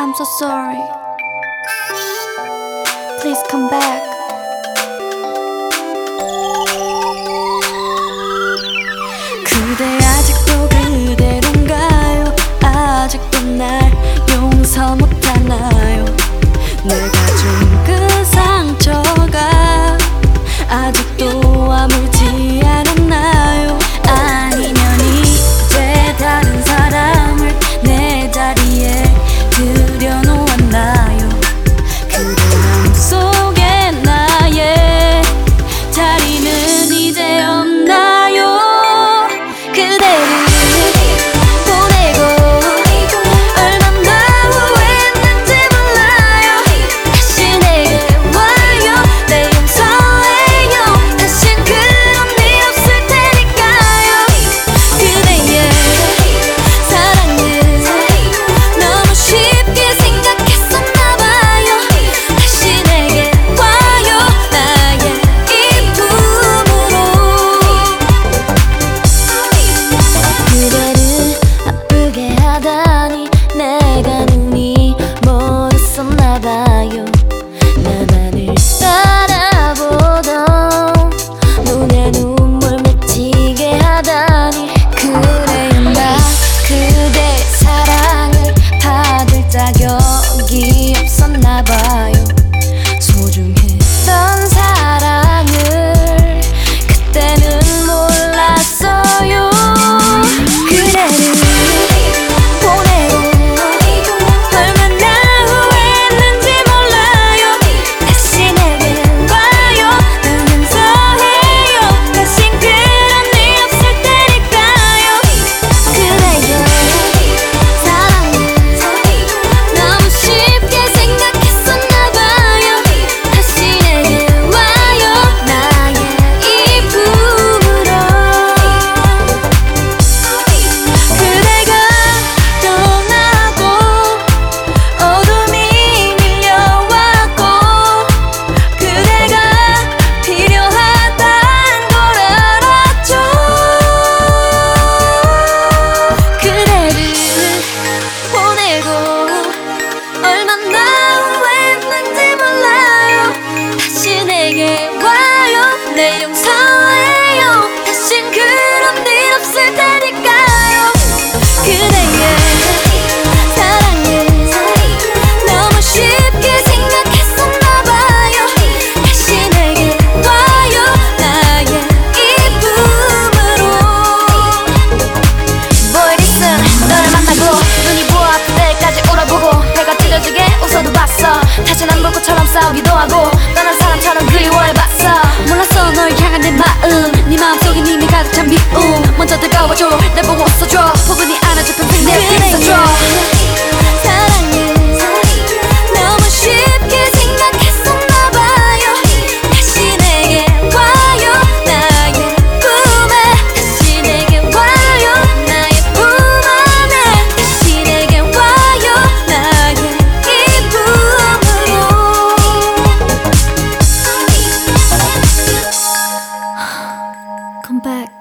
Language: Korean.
I'm so sorry. Please come back. 그대 아직도 그대로인가요? 아직도 날 용서 못하나요? 내가 준 그 상처가 아직도 아물지 있을 테니까요. 그대의 사랑을 너무 쉽게 생각했었나봐요. 다시 내게 와요 나의 이쁨으로. Boy listen 너를 만나고 눈이 부어 아플 때까지 울어보고 배가 찢어지게 웃어도 봤어. 다신 안 볼 것처럼 싸우기도 하고 back.